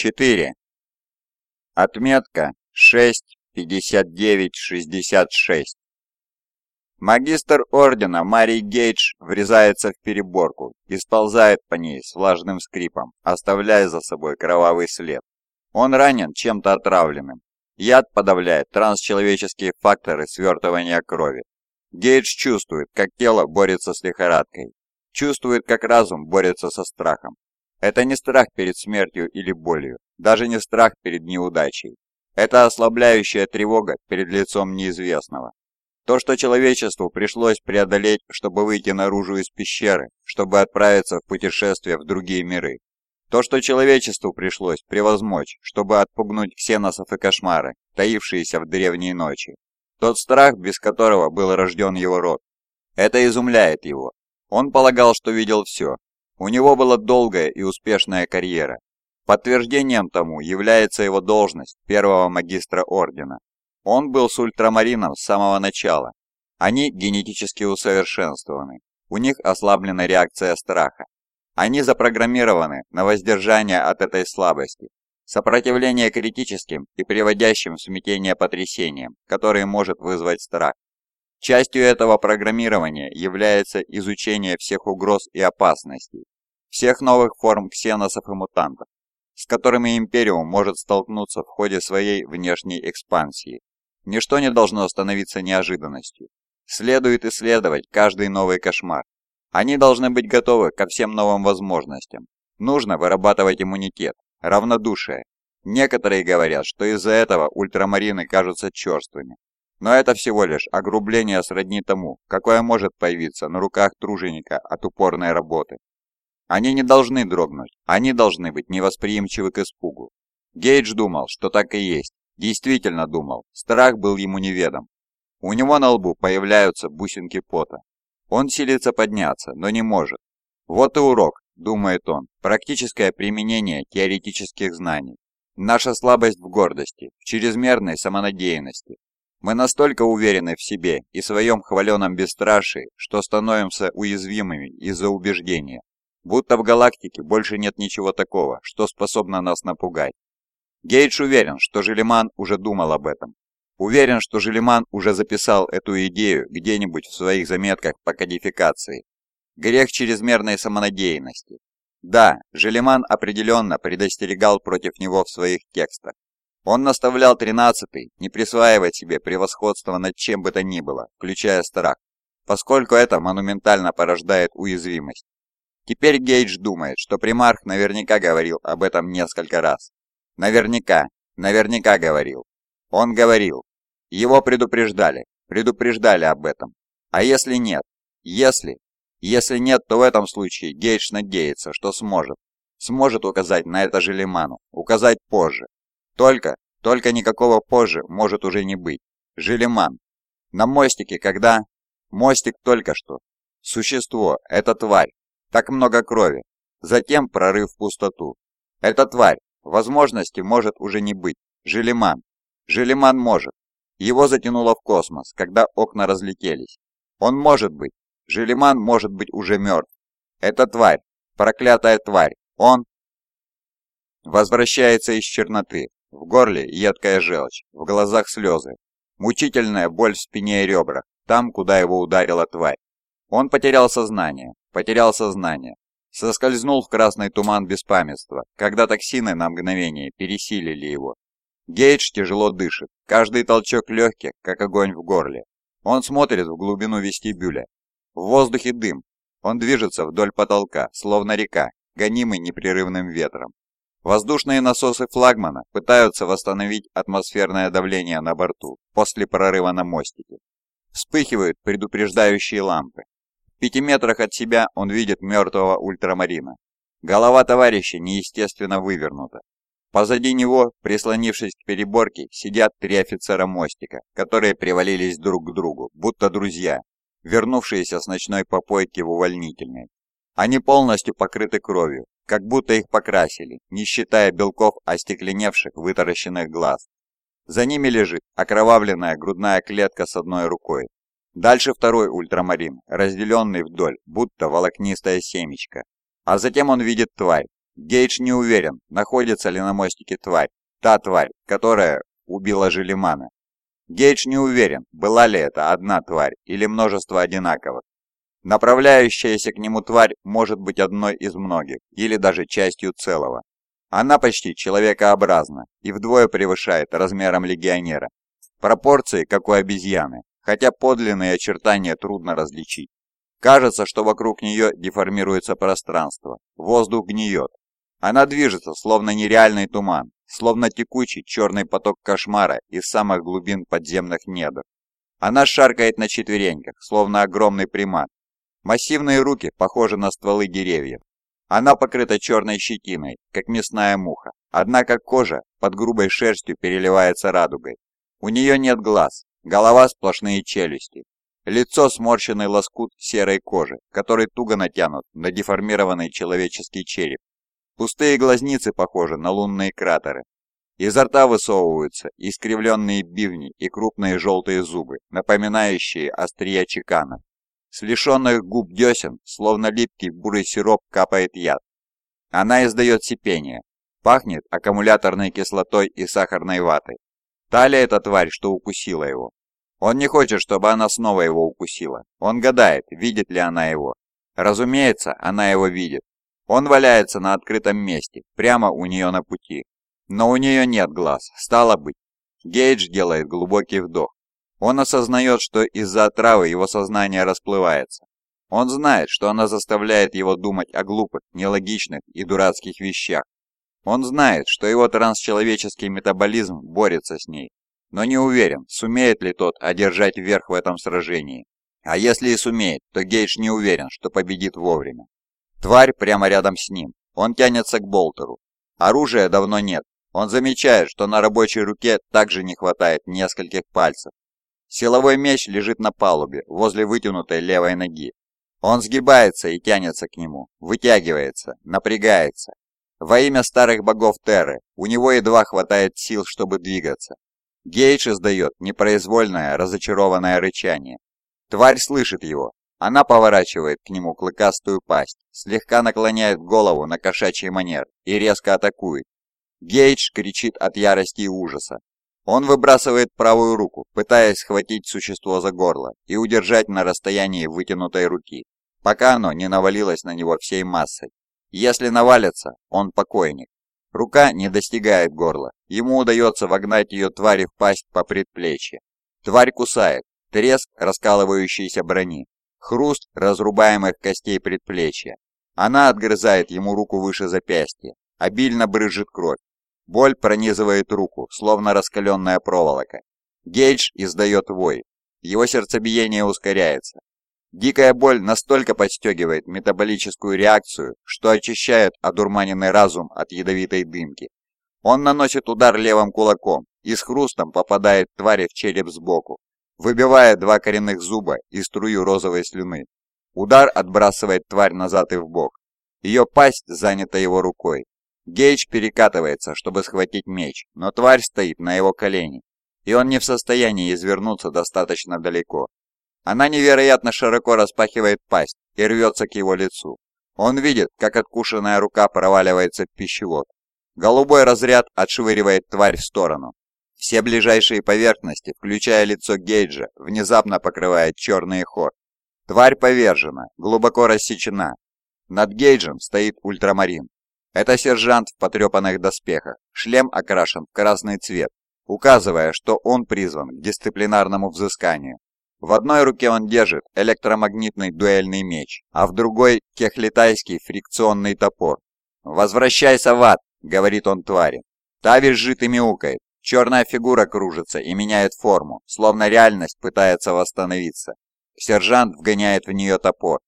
4. Отметка 6.59.66. Магистр ордена Марий Гейдж врезается в переборку и сползает по ней с влажным скрипом, оставляя за собой кровавый след. Он ранен чем-то отравленным. Яд подавляет трансчеловеческие факторы свертывания крови. Гейдж чувствует, как тело борется с лихорадкой. Чувствует, как разум борется со страхом. Это не страх перед смертью или болью, даже не страх перед неудачей. Это ослабляющая тревога перед лицом неизвестного. То, что человечеству пришлось преодолеть, чтобы выйти наружу из пещеры, чтобы отправиться в путешествие в другие миры. То, что человечеству пришлось превозмочь, чтобы отпугнуть ксеносов и кошмары, таившиеся в древние ночи. Тот страх, без которого был рожден его род. Это изумляет его. Он полагал, что видел все, у него была долгая и успешная карьера. Подтверждением тому является его должность первого магистра ордена. Он был с ультрамарином с самого начала. Они генетически усовершенствованы. У них ослаблена реакция страха. Они запрограммированы на воздержание от этой слабости, сопротивление критическим и приводящим в смятение потрясениям, которые может вызвать страх. Частью этого программирования является изучение всех угроз и опасностей, всех новых форм ксеносов и мутантов, с которыми Империум может столкнуться в ходе своей внешней экспансии. Ничто не должно становиться неожиданностью. Следует исследовать каждый новый кошмар. Они должны быть готовы ко всем новым возможностям. Нужно вырабатывать иммунитет, равнодушие. Некоторые говорят, что из-за этого ультрамарины кажутся черствыми, но это всего лишь огрубление сродни тому, какое может появиться на руках труженика от упорной работы. Они не должны дрогнуть, они должны быть невосприимчивы к испугу. Гейдж думал, что так и есть. Действительно думал, страх был ему неведом. У него на лбу появляются бусинки пота. Он силится подняться, но не может. Вот и урок, думает он, практическое применение теоретических знаний. Наша слабость в гордости, в чрезмерной самонадеянности, мы настолько уверены в себе и своем хваленом бесстрашии, что становимся уязвимыми из-за убеждения, будто в галактике больше нет ничего такого, что способно нас напугать. Гейдж уверен, что Желеман уже думал об этом. Уверен, что Желеман уже записал эту идею где-нибудь в своих заметках по кодификации. Грех чрезмерной самонадеянности. Да, Желеман определенно предостерегал против него в своих текстах. Он наставлял тринадцатый не присваивать себе превосходство над чем бы то ни было, включая страх, поскольку это монументально порождает уязвимость. Теперь Гейдж думает, что примарх наверняка говорил об этом несколько раз. Наверняка, наверняка говорил. Он говорил. Его предупреждали, предупреждали об этом. А если нет? Если? Если нет, то в этом случае Гейдж надеется, что сможет. Сможет указать на это Желеману, указать позже, только, только никакого позже может уже не быть. Желеман. На мостике когда? Мостик только что. Существо, это тварь. Так много крови. Затем прорыв в пустоту. Это тварь. Возможности может уже не быть. Желеман. Желеман может. Его затянуло в космос, когда окна разлетелись. Он может быть. Желеман может быть уже мертв. Это тварь. Проклятая тварь. Он возвращается из черноты, в горле едкая желчь, в глазах слезы. Мучительная боль в спине и ребрах, там, куда его ударила тварь. Он потерял сознание, потерял сознание. Соскользнул в красный туман беспамятства, когда токсины на мгновение пересилили его. Гейдж тяжело дышит, каждый толчок легких, как огонь в горле. Он смотрит в глубину вестибюля. В воздухе дым. Он движется вдоль потолка, словно река, гонимый непрерывным ветром. Воздушные насосы флагмана пытаются восстановить атмосферное давление на борту после прорыва на мостике. Вспыхивают предупреждающие лампы. В пяти метрах от себя он видит мертвого ультрамарина. Голова товарища неестественно вывернута. Позади него, прислонившись к переборке, сидят три офицера мостика, которые привалились друг к другу, будто друзья, вернувшиеся с ночной попойки в увольнительной. Они полностью покрыты кровью, как будто их покрасили, не считая белков остекленевших вытаращенных глаз. За ними лежит окровавленная грудная клетка с одной рукой. Дальше второй ультрамарин, разделенный вдоль, будто волокнистая семечко. А затем он видит тварь, Гейдж не уверен, находится ли на мостике тварь, та тварь, которая убила Желимана. Гейдж не уверен, была ли это одна тварь или множество одинаковых. Направляющаяся к нему тварь может быть одной из многих, или даже частью целого. Она почти человекообразна и вдвое превышает размером легионера. Пропорции, как у обезьяны, хотя подлинные очертания трудно различить. Кажется, что вокруг нее деформируется пространство, воздух гниет. Она движется, словно нереальный туман, словно текучий черный поток кошмара из самых глубин подземных недр. Она шаркает на четвереньках, словно огромный примат. Массивные руки похожи на стволы деревьев. Она покрыта черной щетиной, как мясная муха, однако кожа под грубой шерстью переливается радугой. У нее нет глаз, голова сплошные челюсти. Лицо сморщенный лоскут серой кожи, который туго натянут на деформированный человеческий череп. Пустые глазницы похожи на лунные кратеры. Изо рта высовываются искривленные бивни и крупные желтые зубы, напоминающие острия чекана. С лишенных губ десен, словно липкий бурый сироп, капает яд. Она издает сипение. Пахнет аккумуляторной кислотой и сахарной ватой. Талия эта тварь, что укусила его. Он не хочет, чтобы она снова его укусила. Он гадает, видит ли она его. Разумеется, она его видит. Он валяется на открытом месте, прямо у нее на пути. Но у нее нет глаз, стало быть. Гейдж делает глубокий вдох. Он осознает, что из-за отравы его сознание расплывается. Он знает, что она заставляет его думать о глупых, нелогичных и дурацких вещах. Он знает, что его трансчеловеческий метаболизм борется с ней, но не уверен, сумеет ли тот одержать верх в этом сражении. А если и сумеет, то Гейдж не уверен, что победит вовремя. Тварь прямо рядом с ним. Он тянется к болтеру. Оружия давно нет. Он замечает, что на рабочей руке также не хватает нескольких пальцев. Силовой меч лежит на палубе, возле вытянутой левой ноги. Он сгибается и тянется к нему, вытягивается, напрягается. Во имя старых богов Терры, у него едва хватает сил, чтобы двигаться. Гейдж издает непроизвольное, разочарованное рычание. Тварь слышит его, она поворачивает к нему клыкастую пасть, слегка наклоняет голову на кошачий манер и резко атакует. Гейдж кричит от ярости и ужаса. Он выбрасывает правую руку, пытаясь схватить существо за горло и удержать на расстоянии вытянутой руки, пока оно не навалилось на него всей массой. Если навалится, он покойник. Рука не достигает горла, ему удается вогнать ее твари в пасть по предплечье. Тварь кусает, треск раскалывающейся брони, Хруст разрубаемых костей предплечья. Она отгрызает ему руку выше запястья. Обильно брызжет кровь. Боль пронизывает руку, словно раскаленная проволока. Гейдж издает вой. Его сердцебиение ускоряется. Дикая боль настолько подстегивает метаболическую реакцию, что очищает одурманенный разум от ядовитой дымки. Он наносит удар левым кулаком и с хрустом попадает твари в череп сбоку выбивая два коренных зуба и струю розовой слюны. Удар отбрасывает тварь назад и в бок. Ее пасть занята его рукой. Гейдж перекатывается, чтобы схватить меч, но тварь стоит на его колени, и он не в состоянии извернуться достаточно далеко. Она невероятно широко распахивает пасть и рвется к его лицу. Он видит, как откушенная рука проваливается в пищевод. Голубой разряд отшвыривает тварь в сторону, все ближайшие поверхности, включая лицо Гейджа, внезапно покрывает черный хор. Тварь повержена, глубоко рассечена. Над Гейджем стоит ультрамарин. Это сержант в потрепанных доспехах, шлем окрашен в красный цвет, указывая, что он призван к дисциплинарному взысканию. В одной руке он держит электромагнитный дуэльный меч, а в другой – кехлитайский фрикционный топор. «Возвращайся в ад!» – говорит он твари. Та визжит и мяукает, Черная фигура кружится и меняет форму, словно реальность пытается восстановиться. Сержант вгоняет в нее топор.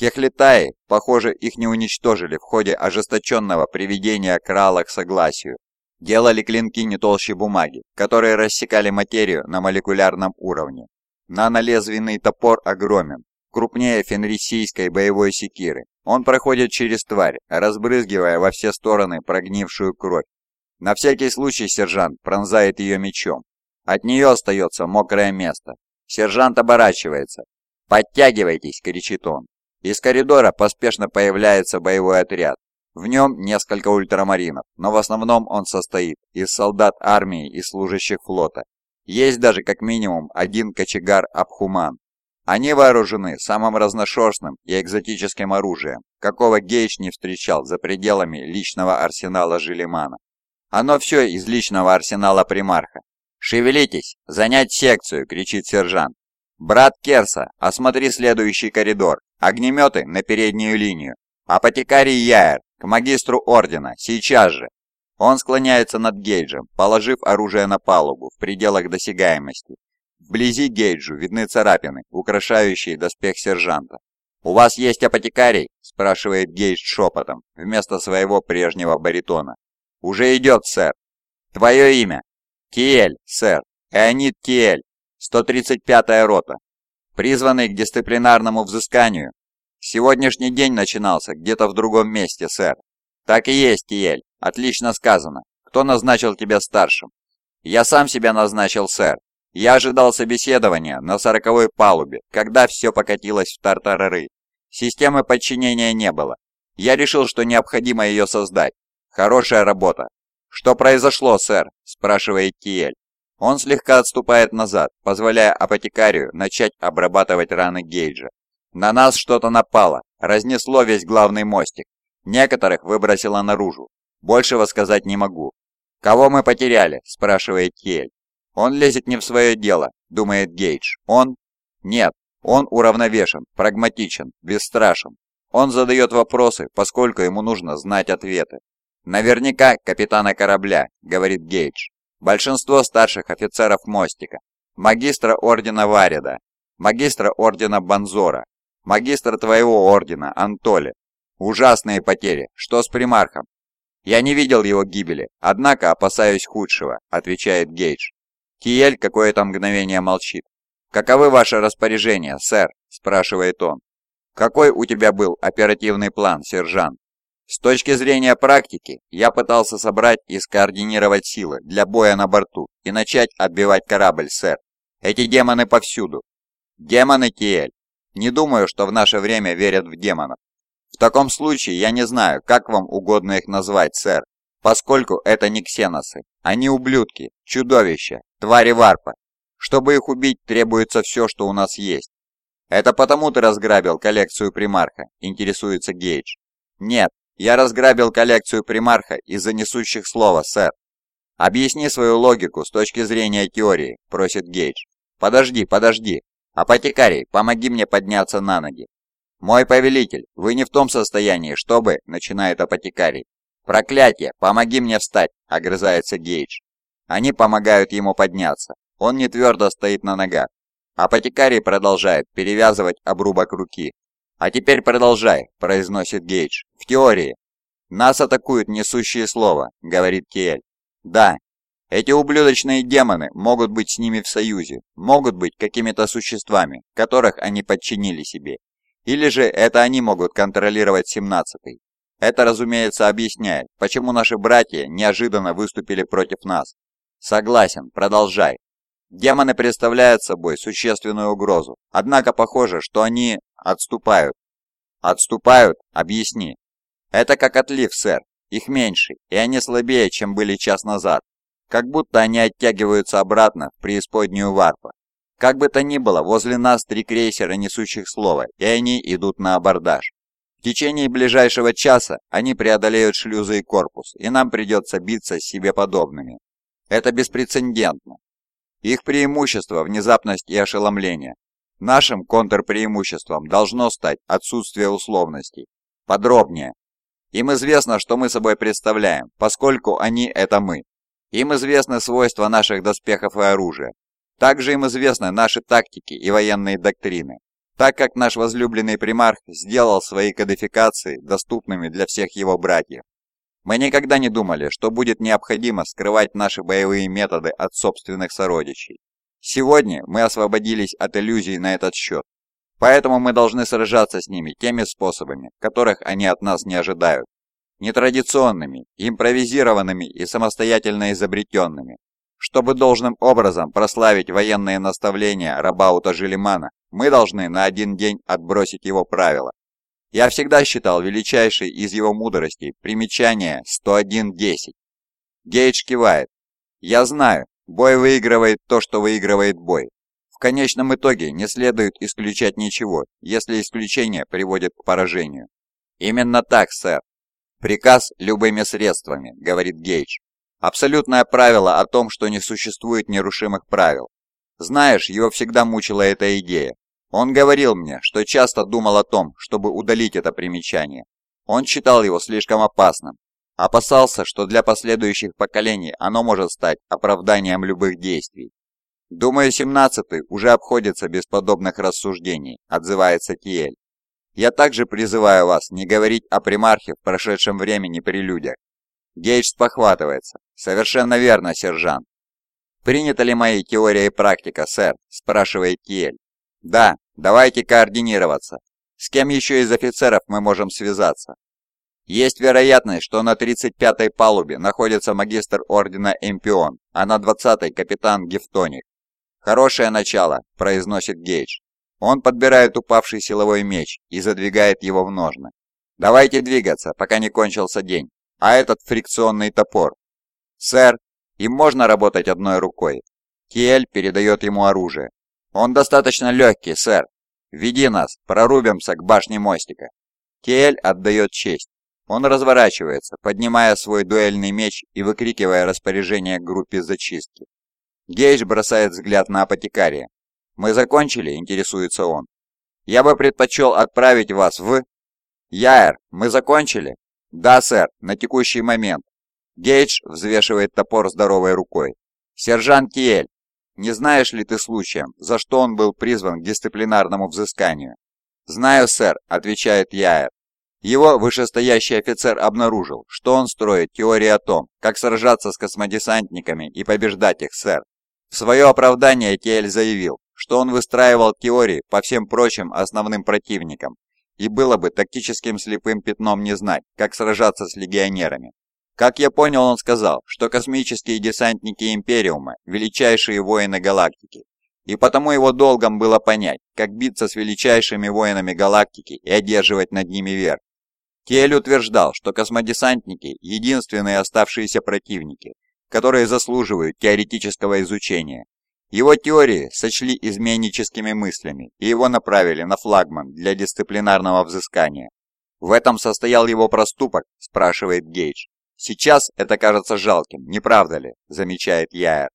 Кехлетаи, похоже, их не уничтожили в ходе ожесточенного приведения крала к согласию. Делали клинки не толще бумаги, которые рассекали материю на молекулярном уровне. Нанолезвенный топор огромен, крупнее фенрисийской боевой секиры. Он проходит через тварь, разбрызгивая во все стороны прогнившую кровь. На всякий случай сержант пронзает ее мечом. От нее остается мокрое место. Сержант оборачивается. «Подтягивайтесь!» – кричит он. Из коридора поспешно появляется боевой отряд. В нем несколько ультрамаринов, но в основном он состоит из солдат армии и служащих флота. Есть даже как минимум один кочегар Абхуман. Они вооружены самым разношерстным и экзотическим оружием, какого Гейдж не встречал за пределами личного арсенала Жилимана. Оно все из личного арсенала примарха. «Шевелитесь! Занять секцию!» – кричит сержант. «Брат Керса, осмотри следующий коридор. Огнеметы на переднюю линию. Апотекарий Яер, к магистру ордена, сейчас же!» Он склоняется над Гейджем, положив оружие на палубу в пределах досягаемости. Вблизи Гейджу видны царапины, украшающие доспех сержанта. «У вас есть апотекарий?» – спрашивает Гейдж шепотом, вместо своего прежнего баритона. «Уже идет, сэр». «Твое имя?» «Тиэль, сэр. Эонид Тиэль. 135-я рота. Призванный к дисциплинарному взысканию. Сегодняшний день начинался где-то в другом месте, сэр. Так и есть, Тиэль. Отлично сказано. Кто назначил тебя старшим? Я сам себя назначил, сэр. Я ожидал собеседования на сороковой палубе, когда все покатилось в тартарары. Системы подчинения не было. Я решил, что необходимо ее создать. Хорошая работа. «Что произошло, сэр?» – спрашивает Тиэль. Он слегка отступает назад, позволяя апотекарию начать обрабатывать раны Гейджа. На нас что-то напало, разнесло весь главный мостик. Некоторых выбросило наружу. Большего сказать не могу. «Кого мы потеряли?» – спрашивает Тиэль. «Он лезет не в свое дело», – думает Гейдж. «Он?» «Нет, он уравновешен, прагматичен, бесстрашен. Он задает вопросы, поскольку ему нужно знать ответы. «Наверняка капитана корабля», — говорит Гейдж. «Большинство старших офицеров мостика. Магистра ордена Варида, магистра ордена Банзора, магистра твоего ордена Антоли. Ужасные потери. Что с примархом?» «Я не видел его гибели, однако опасаюсь худшего», — отвечает Гейдж. Киель какое-то мгновение молчит. «Каковы ваши распоряжения, сэр?» – спрашивает он. «Какой у тебя был оперативный план, сержант?» С точки зрения практики, я пытался собрать и скоординировать силы для боя на борту и начать отбивать корабль, сэр. Эти демоны повсюду. Демоны Тиэль. Не думаю, что в наше время верят в демонов. В таком случае я не знаю, как вам угодно их назвать, сэр, поскольку это не ксеносы. Они ублюдки, чудовища, твари варпа. Чтобы их убить, требуется все, что у нас есть. Это потому ты разграбил коллекцию примарха, интересуется Гейдж. Нет, я разграбил коллекцию примарха из-за несущих слова, сэр. Объясни свою логику с точки зрения теории, просит Гейдж. Подожди, подожди. Апотекарий, помоги мне подняться на ноги. Мой повелитель, вы не в том состоянии, чтобы, начинает апотекарий. Проклятие, помоги мне встать, огрызается Гейдж. Они помогают ему подняться. Он не твердо стоит на ногах. Апотекарий продолжает перевязывать обрубок руки, «А теперь продолжай», – произносит Гейдж. «В теории». «Нас атакуют несущие слова», – говорит Киэль. «Да, эти ублюдочные демоны могут быть с ними в союзе, могут быть какими-то существами, которых они подчинили себе. Или же это они могут контролировать семнадцатый. Это, разумеется, объясняет, почему наши братья неожиданно выступили против нас. Согласен, продолжай. Демоны представляют собой существенную угрозу, однако похоже, что они Отступают. Отступают? Объясни. Это как отлив, сэр. Их меньше, и они слабее, чем были час назад. Как будто они оттягиваются обратно в преисподнюю варпа. Как бы то ни было, возле нас три крейсера, несущих слово, и они идут на абордаж. В течение ближайшего часа они преодолеют шлюзы и корпус, и нам придется биться с себе подобными. Это беспрецедентно. Их преимущество – внезапность и ошеломление. Нашим контрпреимуществом должно стать отсутствие условностей. Подробнее. Им известно, что мы собой представляем, поскольку они – это мы. Им известны свойства наших доспехов и оружия. Также им известны наши тактики и военные доктрины, так как наш возлюбленный примарх сделал свои кодификации доступными для всех его братьев. Мы никогда не думали, что будет необходимо скрывать наши боевые методы от собственных сородичей. Сегодня мы освободились от иллюзий на этот счет, поэтому мы должны сражаться с ними теми способами, которых они от нас не ожидают. Нетрадиционными, импровизированными и самостоятельно изобретенными. Чтобы должным образом прославить военные наставления Рабаута Жилимана, мы должны на один день отбросить его правила. Я всегда считал величайшей из его мудростей примечание 101.10. Гейдж кивает. Я знаю, бой выигрывает то, что выигрывает бой. В конечном итоге не следует исключать ничего, если исключение приводит к поражению. Именно так, сэр. Приказ любыми средствами, говорит Гейдж. Абсолютное правило о том, что не существует нерушимых правил. Знаешь, его всегда мучила эта идея. Он говорил мне, что часто думал о том, чтобы удалить это примечание. Он считал его слишком опасным. Опасался, что для последующих поколений оно может стать оправданием любых действий. «Думаю, семнадцатый уже обходится без подобных рассуждений», – отзывается Тиэль. «Я также призываю вас не говорить о примархе в прошедшем времени при людях». Гейдж похватывается. «Совершенно верно, сержант». «Принята ли мои теория и практика, сэр?» – спрашивает Тиэль. «Да, давайте координироваться. С кем еще из офицеров мы можем связаться?» «Есть вероятность, что на 35-й палубе находится магистр ордена Эмпион, а на 20-й капитан Гефтоник». «Хорошее начало», – произносит Гейдж. Он подбирает упавший силовой меч и задвигает его в ножны. «Давайте двигаться, пока не кончился день. А этот фрикционный топор?» «Сэр, им можно работать одной рукой?» Киэль передает ему оружие. «Он достаточно легкий, сэр. Веди нас, прорубимся к башне мостика». Киэль отдает честь. Он разворачивается, поднимая свой дуэльный меч и выкрикивая распоряжение группе зачистки. Гейдж бросает взгляд на апотекария. «Мы закончили?» – интересуется он. «Я бы предпочел отправить вас в...» «Яэр, мы закончили?» «Да, сэр, на текущий момент». Гейдж взвешивает топор здоровой рукой. «Сержант Киэль, не знаешь ли ты случаем, за что он был призван к дисциплинарному взысканию?» «Знаю, сэр», — отвечает Яэр. Его вышестоящий офицер обнаружил, что он строит теории о том, как сражаться с космодесантниками и побеждать их, сэр. В свое оправдание Тиэль заявил, что он выстраивал теории по всем прочим основным противникам, и было бы тактическим слепым пятном не знать, как сражаться с легионерами. Как я понял, он сказал, что космические десантники Империума – величайшие воины галактики, и потому его долгом было понять, как биться с величайшими воинами галактики и одерживать над ними верх. Кель утверждал, что космодесантники – единственные оставшиеся противники, которые заслуживают теоретического изучения. Его теории сочли изменническими мыслями и его направили на флагман для дисциплинарного взыскания. В этом состоял его проступок, спрашивает Гейдж. Сейчас это кажется жалким, не правда ли? Замечает Яэр.